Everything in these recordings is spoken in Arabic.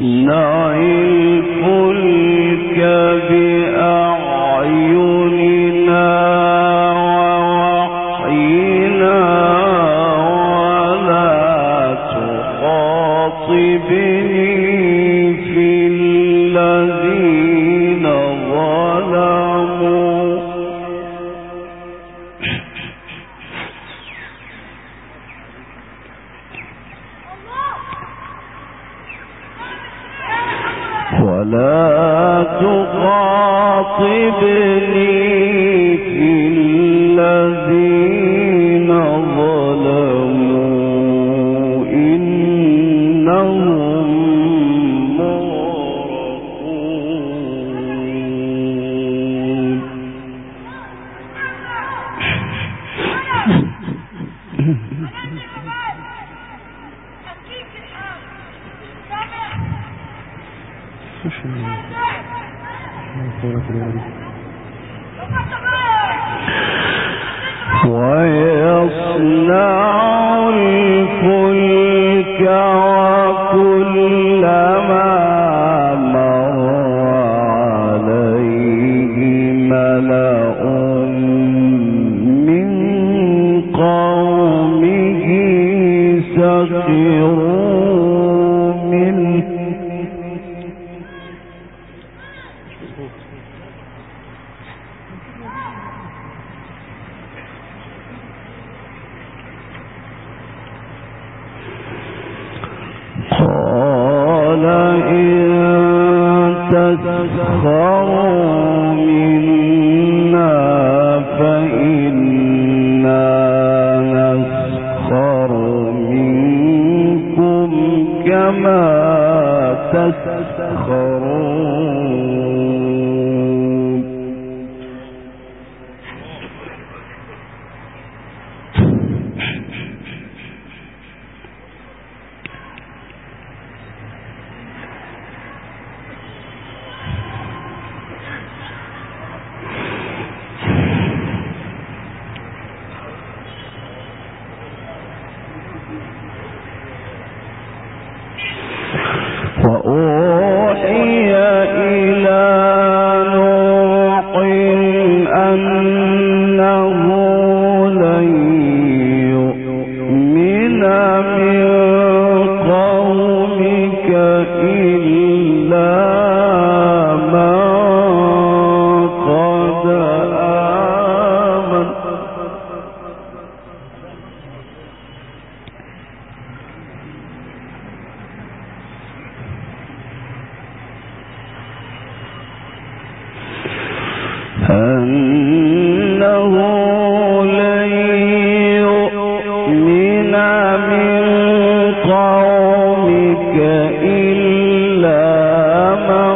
No. 和. إلا من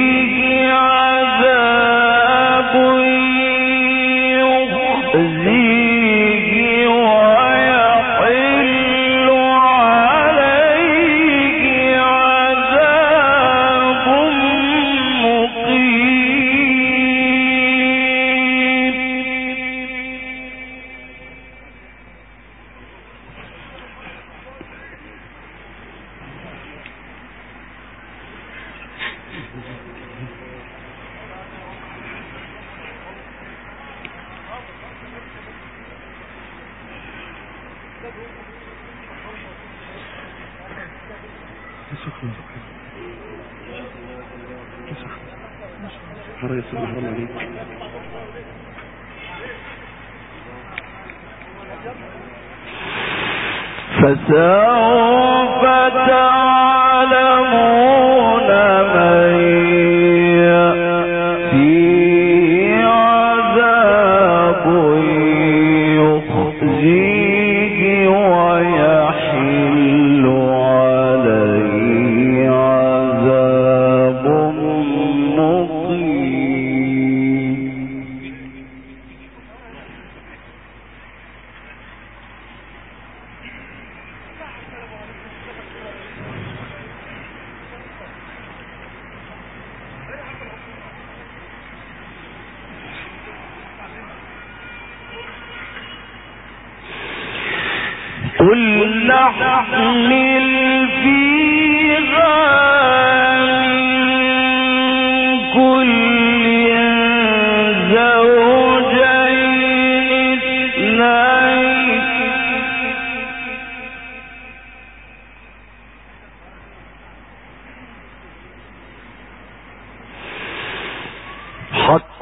فسوف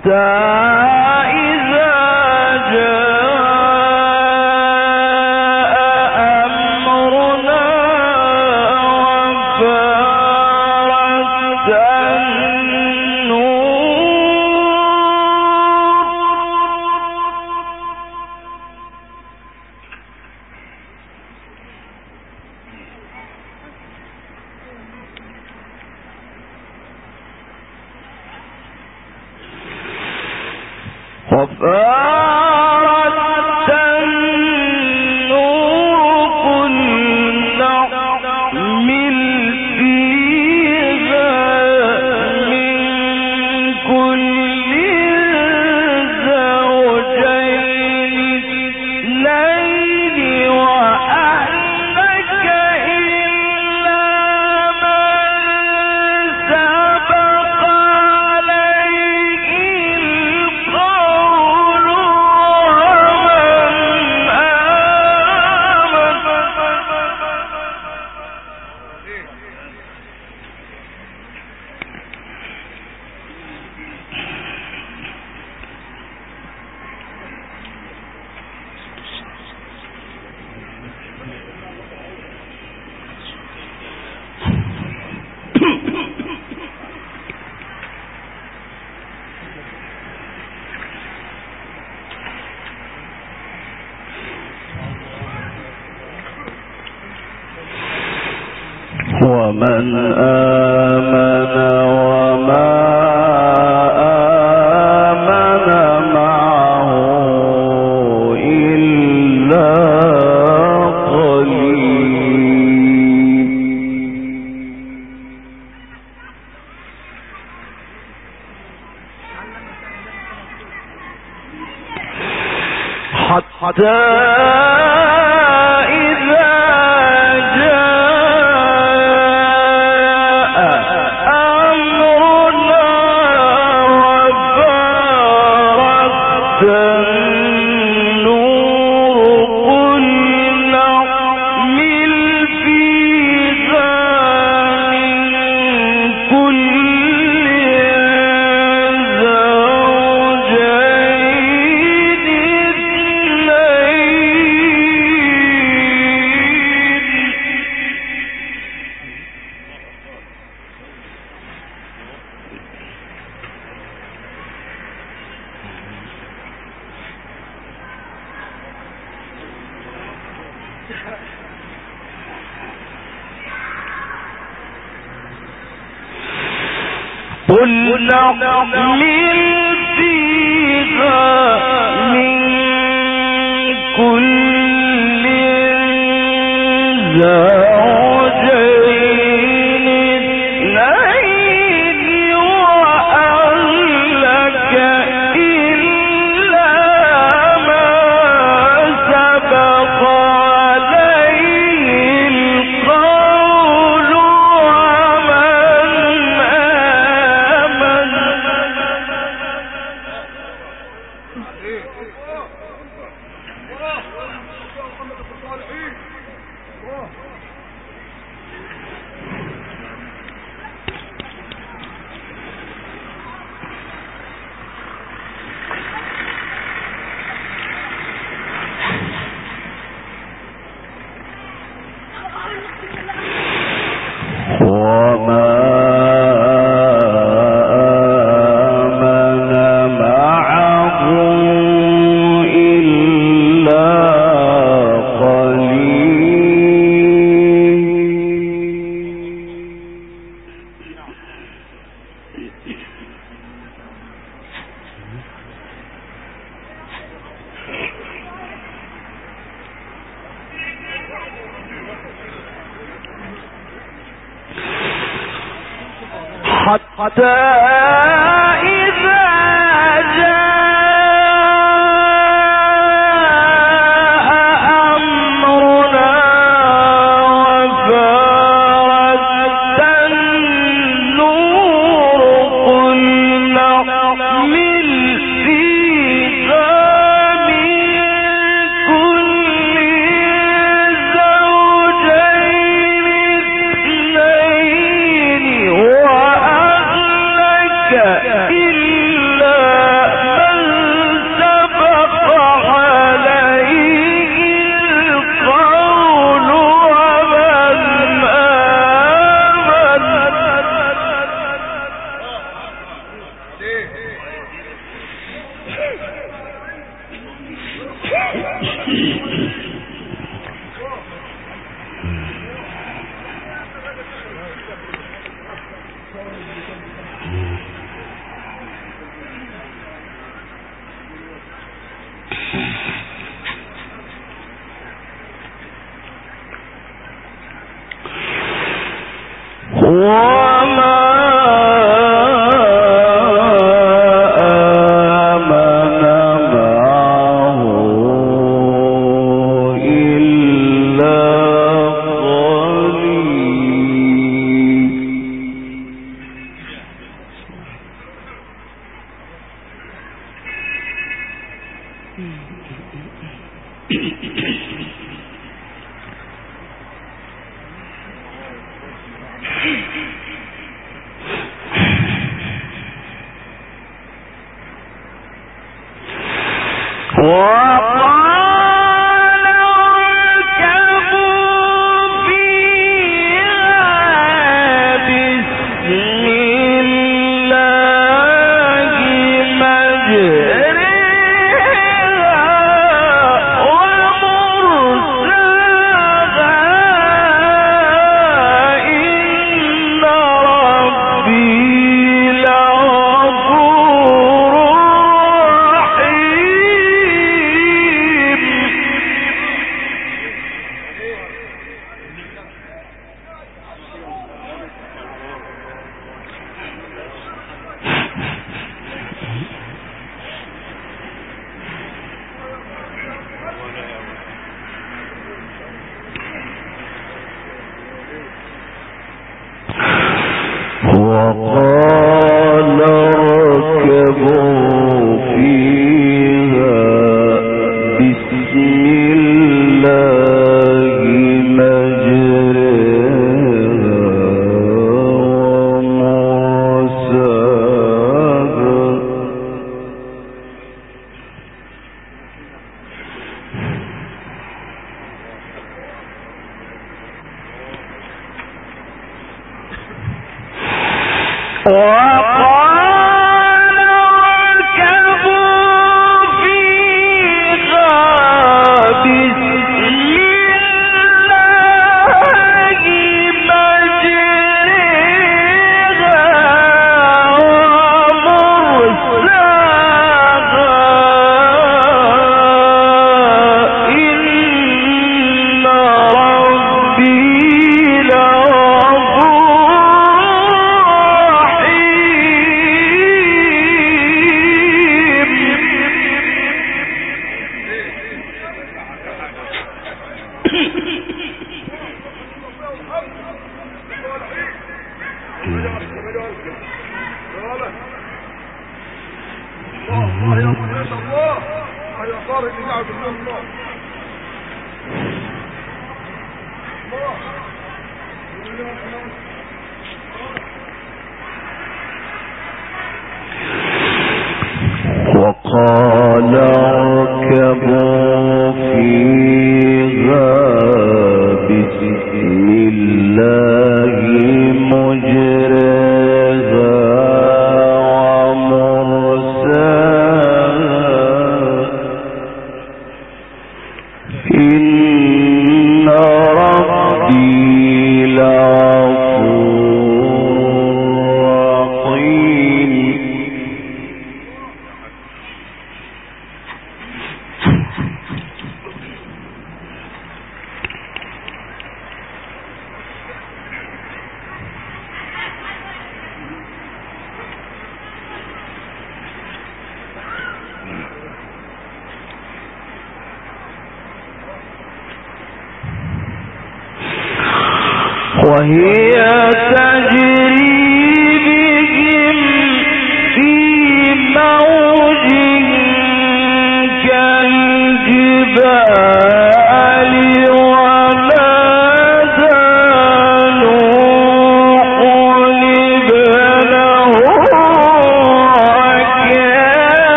حتى 嗯嗯。زوجين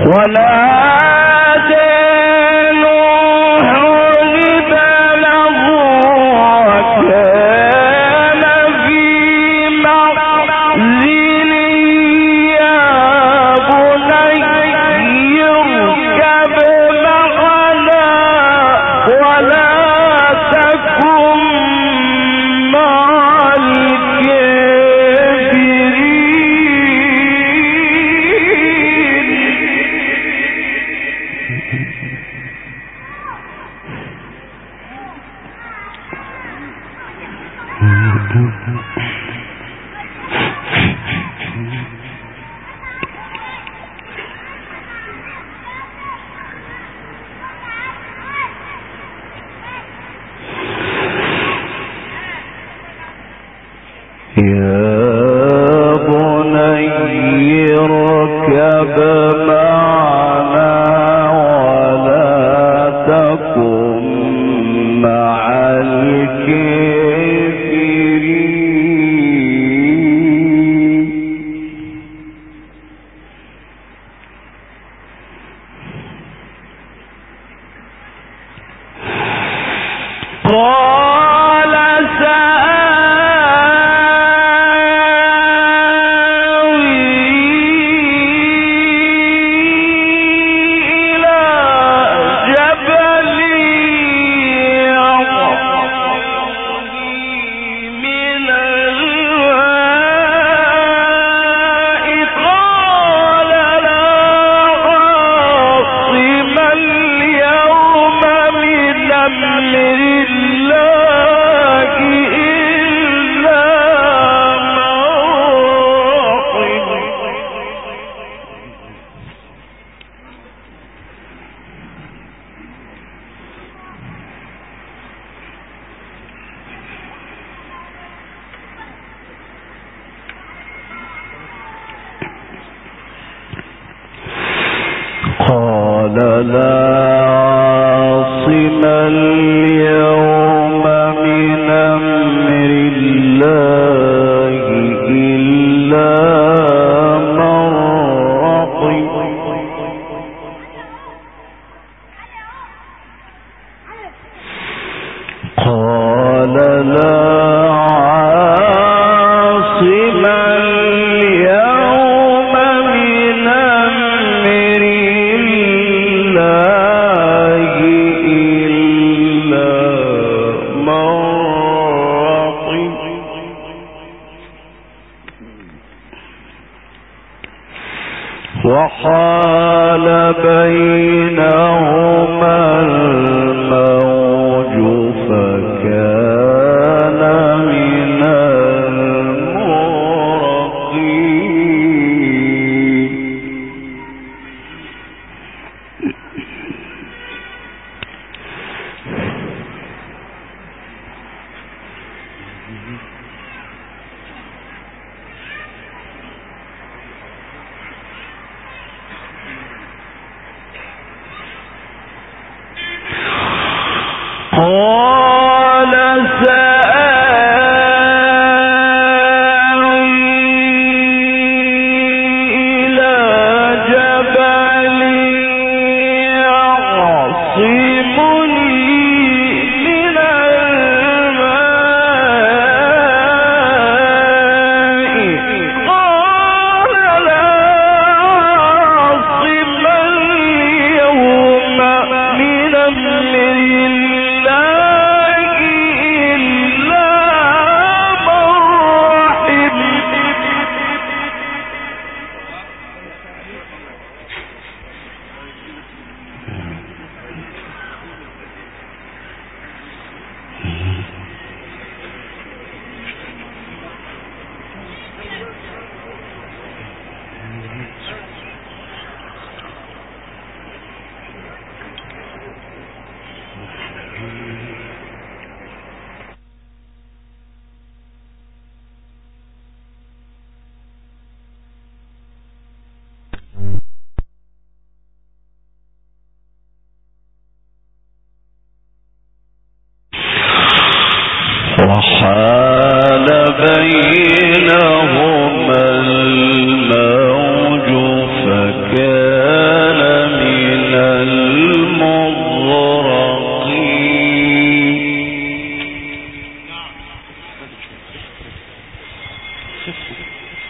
ونادى نوح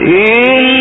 من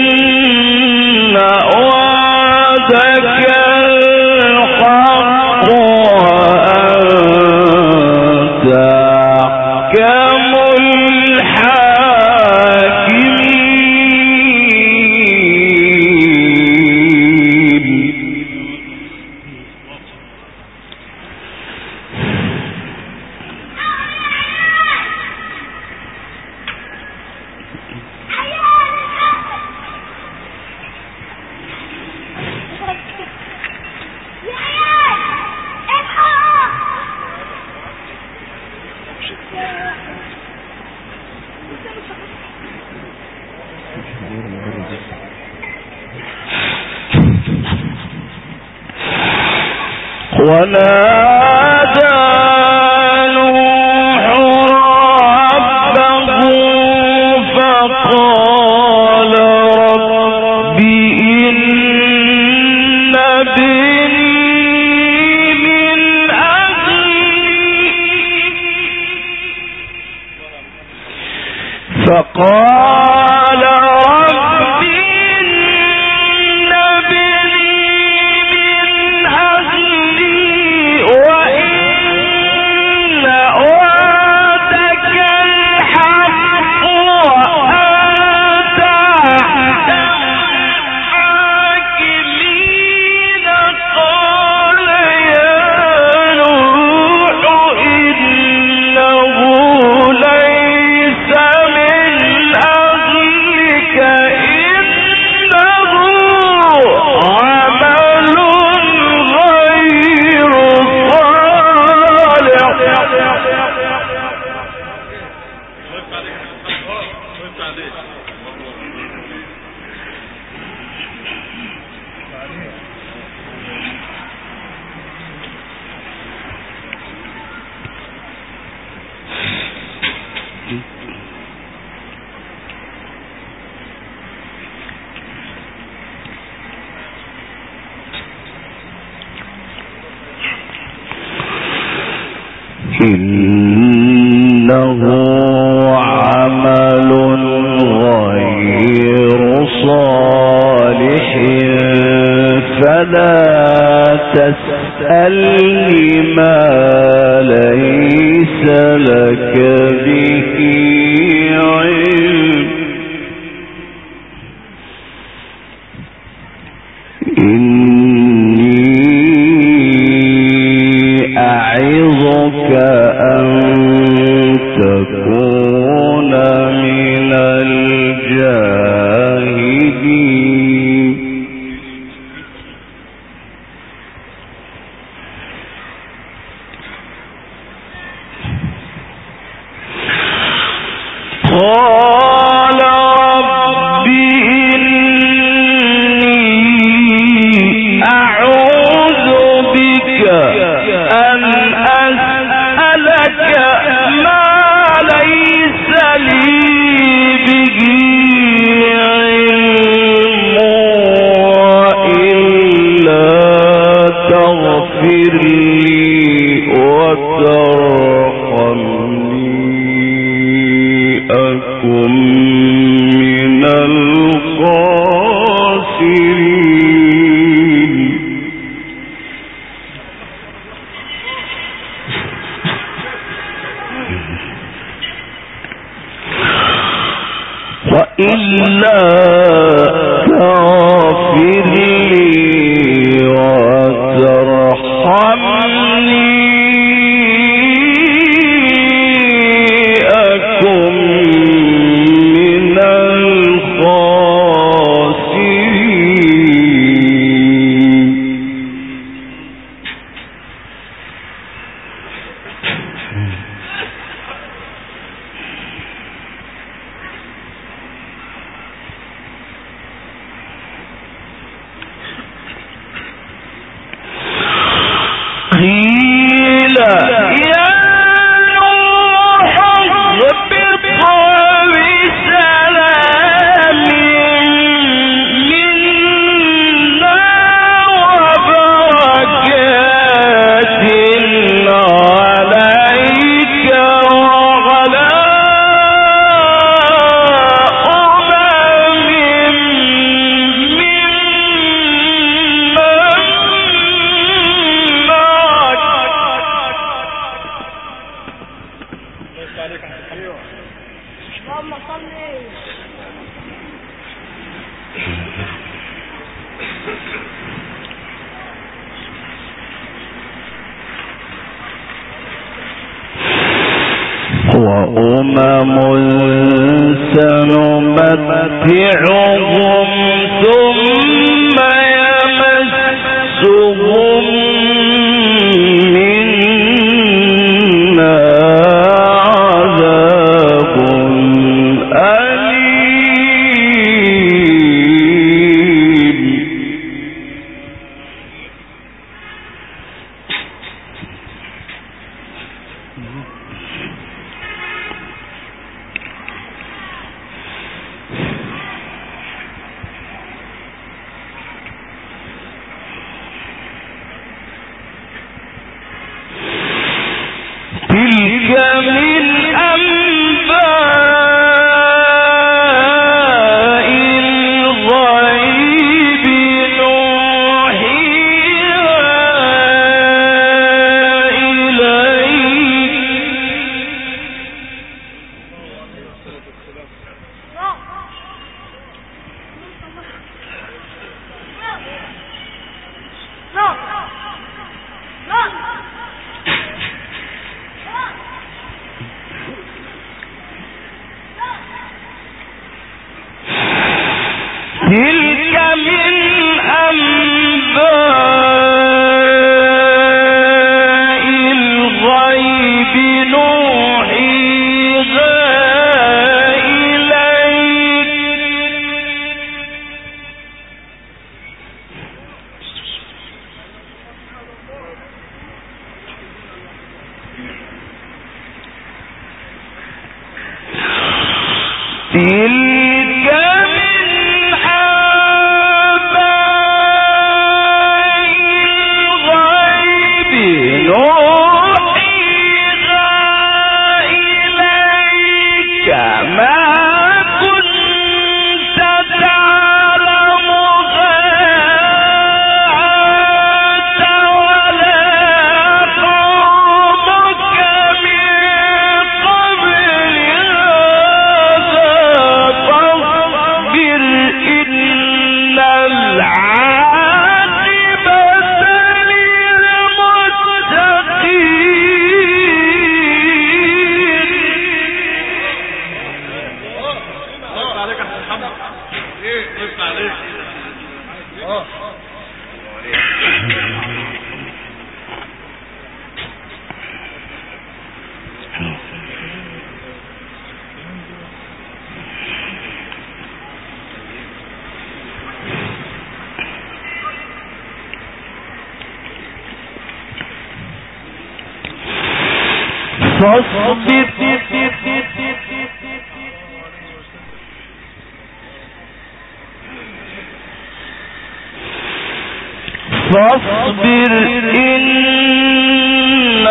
فاصبر إن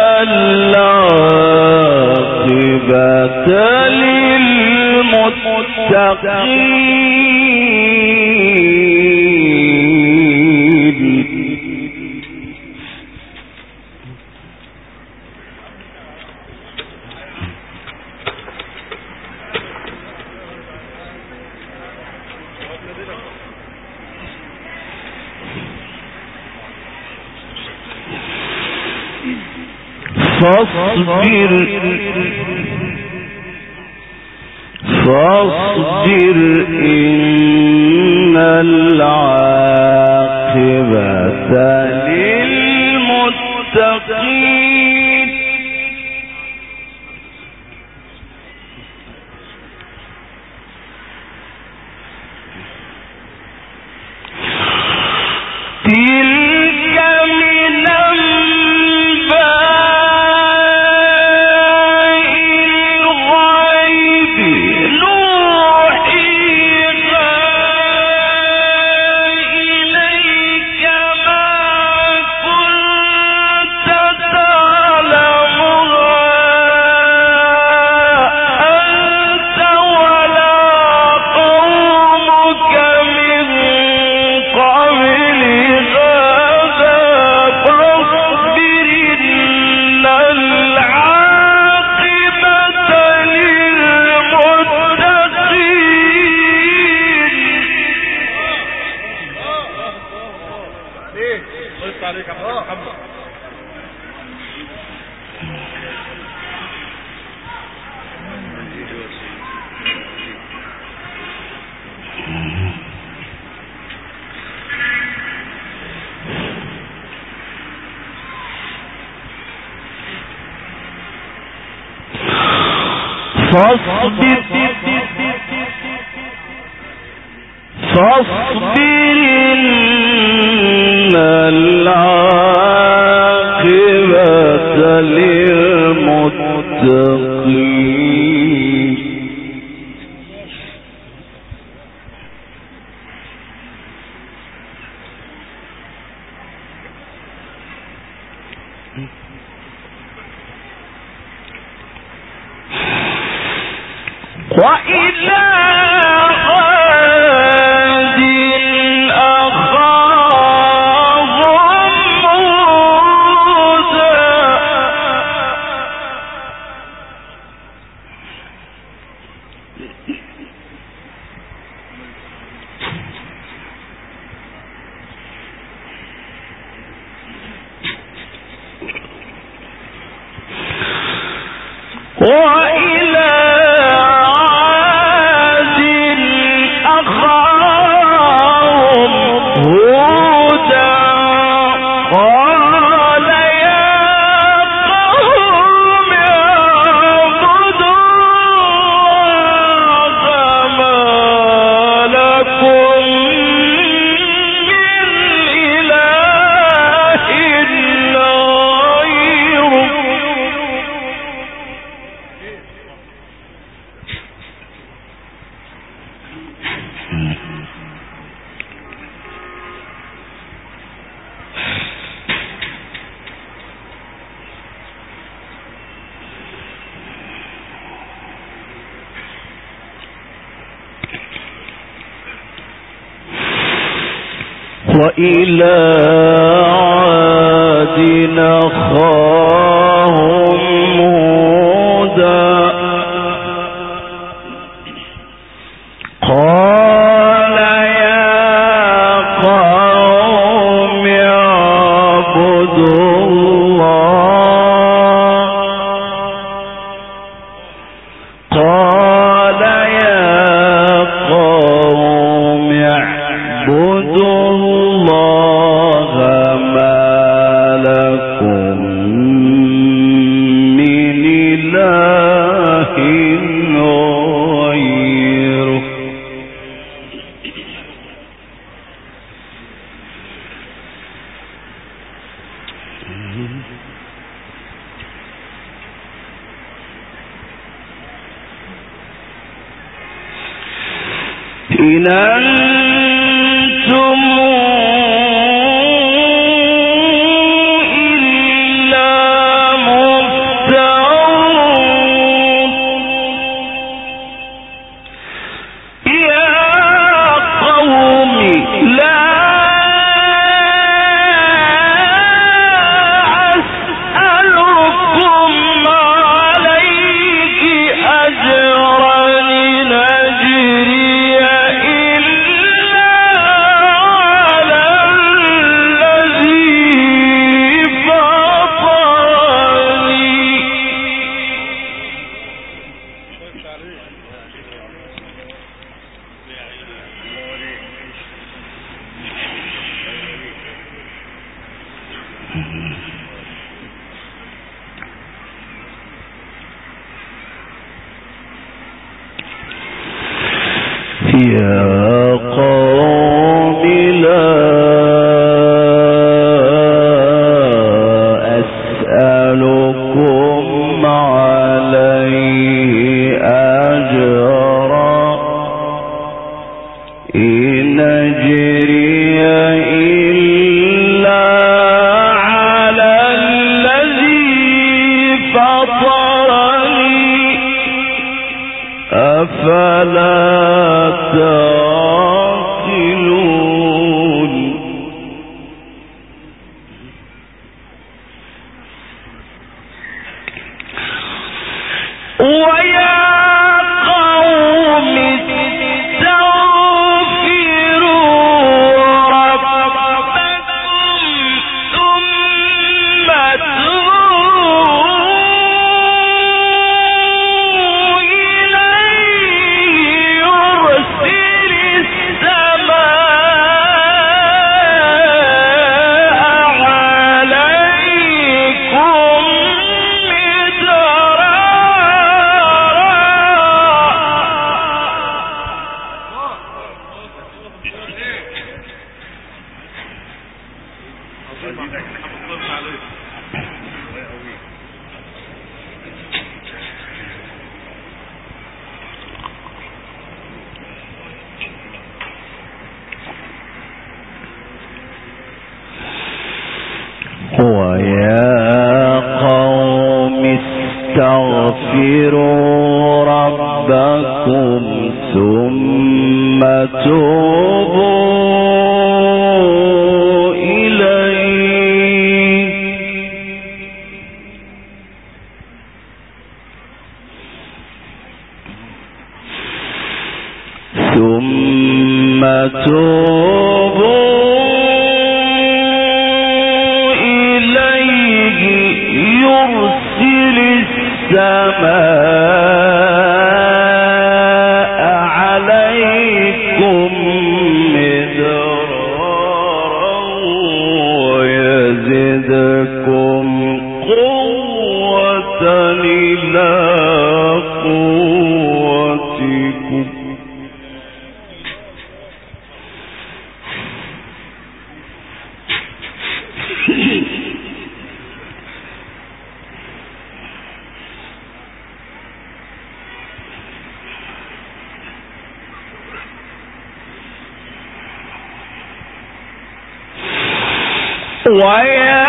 العاقبة للمتقين. فاصبر سوس سوس وإلى ويزدكم قوة